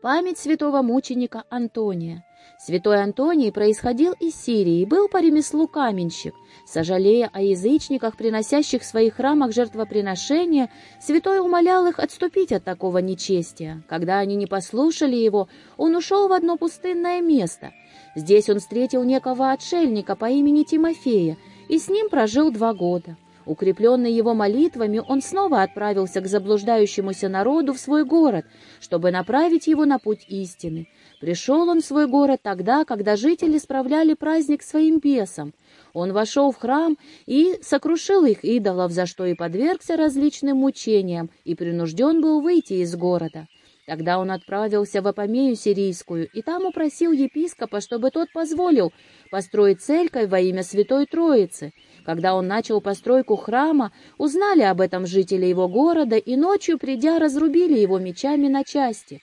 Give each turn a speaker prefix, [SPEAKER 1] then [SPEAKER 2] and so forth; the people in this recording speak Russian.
[SPEAKER 1] Память святого мученика Антония. Святой Антоний происходил из Сирии и был по ремеслу каменщик. Сожалея о язычниках, приносящих в своих храмах жертвоприношения, святой умолял их отступить от такого нечестия. Когда они не послушали его, он ушел в одно пустынное место. Здесь он встретил некого отшельника по имени Тимофея и с ним прожил два года. Укрепленный его молитвами, он снова отправился к заблуждающемуся народу в свой город, чтобы направить его на путь истины. Пришел он в свой город тогда, когда жители справляли праздник своим бесам. Он вошел в храм и сокрушил их идолов, за что и подвергся различным мучениям, и принужден был выйти из города. Тогда он отправился в Апомею сирийскую, и там упросил епископа, чтобы тот позволил построить церковь во имя Святой Троицы. Когда он начал постройку храма, узнали об этом жители его города, и ночью, придя, разрубили его мечами на части.